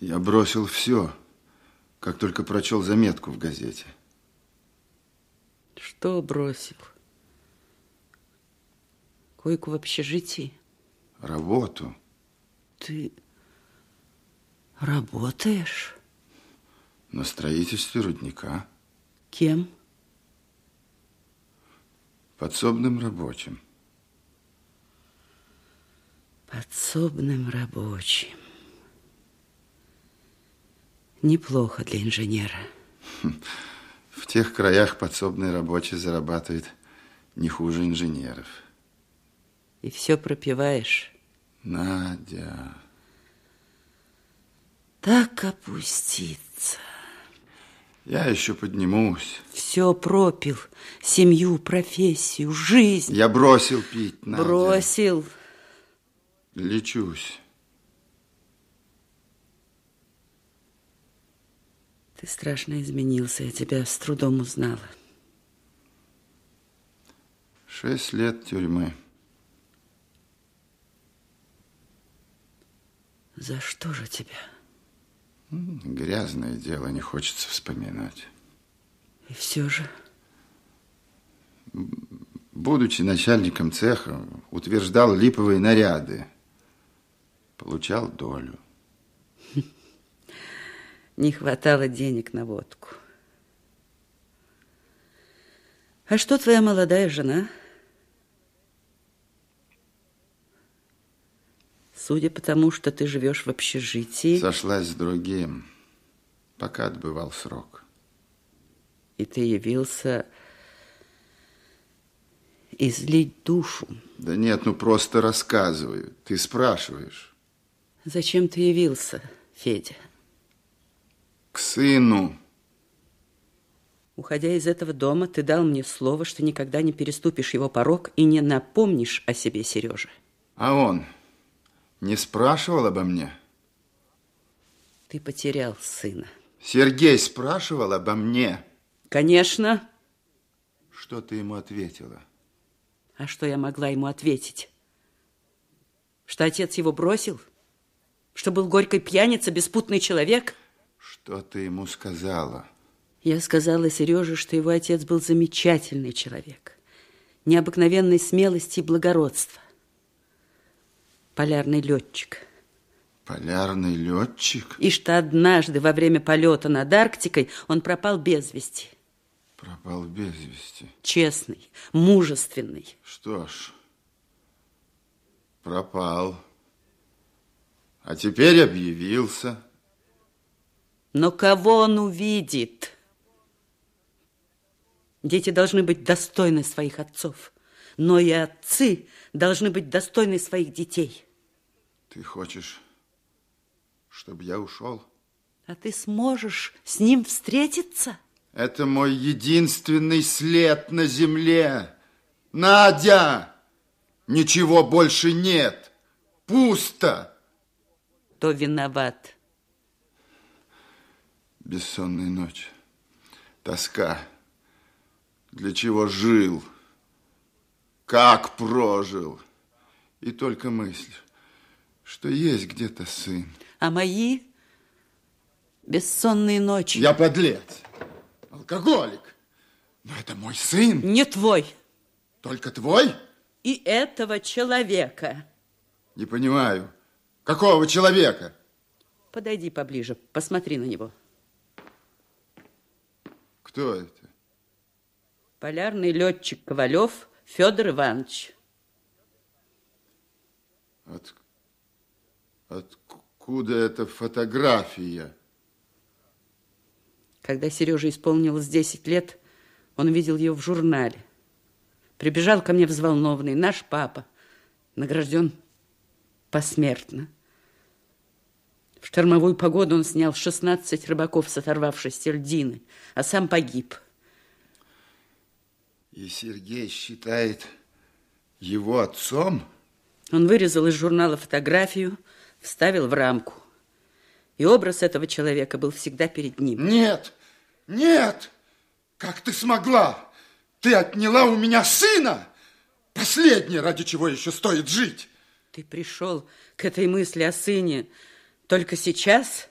Я бросил все, как только прочел заметку в газете. Что бросил? Койку в общежитии? Работу. Ты работаешь? На строительстве рудника. Кем? Подсобным рабочим. Подсобным рабочим. Неплохо для инженера. В тех краях подсобный рабочий зарабатывает не хуже инженеров. И все пропиваешь? Надя. Так опуститься. Я еще поднимусь. Все пропил. Семью, профессию, жизнь. Я бросил пить, Надя. Бросил. Лечусь. Ты страшно изменился, я тебя с трудом узнала. Шесть лет тюрьмы. За что же тебя? Грязное дело, не хочется вспоминать. И все же... Будучи начальником цеха, утверждал липовые наряды. Получал долю. Не хватало денег на водку. А что твоя молодая жена? Судя по тому, что ты живешь в общежитии... Сошлась с другим, пока отбывал срок. И ты явился излить душу. Да нет, ну просто рассказываю. Ты спрашиваешь. Зачем ты явился, Федя? К сыну. Уходя из этого дома, ты дал мне слово, что никогда не переступишь его порог и не напомнишь о себе Сереже. А он не спрашивал обо мне? Ты потерял сына. Сергей спрашивал обо мне? Конечно. Что ты ему ответила? А что я могла ему ответить? Что отец его бросил? Что был горькой пьяница, беспутный человек? Что ты ему сказала? Я сказала Сереже, что его отец был замечательный человек, необыкновенной смелости и благородства. Полярный летчик. Полярный летчик? И что однажды во время полета над Арктикой он пропал без вести. Пропал без вести. Честный, мужественный. Что ж, пропал. А теперь объявился. Но кого он увидит? Дети должны быть достойны своих отцов, но и отцы должны быть достойны своих детей. Ты хочешь, чтобы я ушел? А ты сможешь с ним встретиться? Это мой единственный след на земле. Надя! Ничего больше нет. Пусто. Кто виноват? Бессонная ночь. Тоска. Для чего жил? Как прожил? И только мысль, что есть где-то сын. А мои бессонные ночи? Я подлец, алкоголик. Но это мой сын. Не твой. Только твой? И этого человека. Не понимаю. Какого человека? Подойди поближе, посмотри на него. Кто это? Полярный летчик Ковалев Федор Иванович. От... Откуда эта фотография? Когда Сереже исполнилось 10 лет, он видел ее в журнале. Прибежал ко мне взволнованный наш папа, награжден посмертно. В штормовую погоду он снял 16 рыбаков с оторвавшейся льдины, а сам погиб. И Сергей считает его отцом? Он вырезал из журнала фотографию, вставил в рамку. И образ этого человека был всегда перед ним. Нет, нет! Как ты смогла? Ты отняла у меня сына! Последнее, ради чего еще стоит жить. Ты пришел к этой мысли о сыне только сейчас?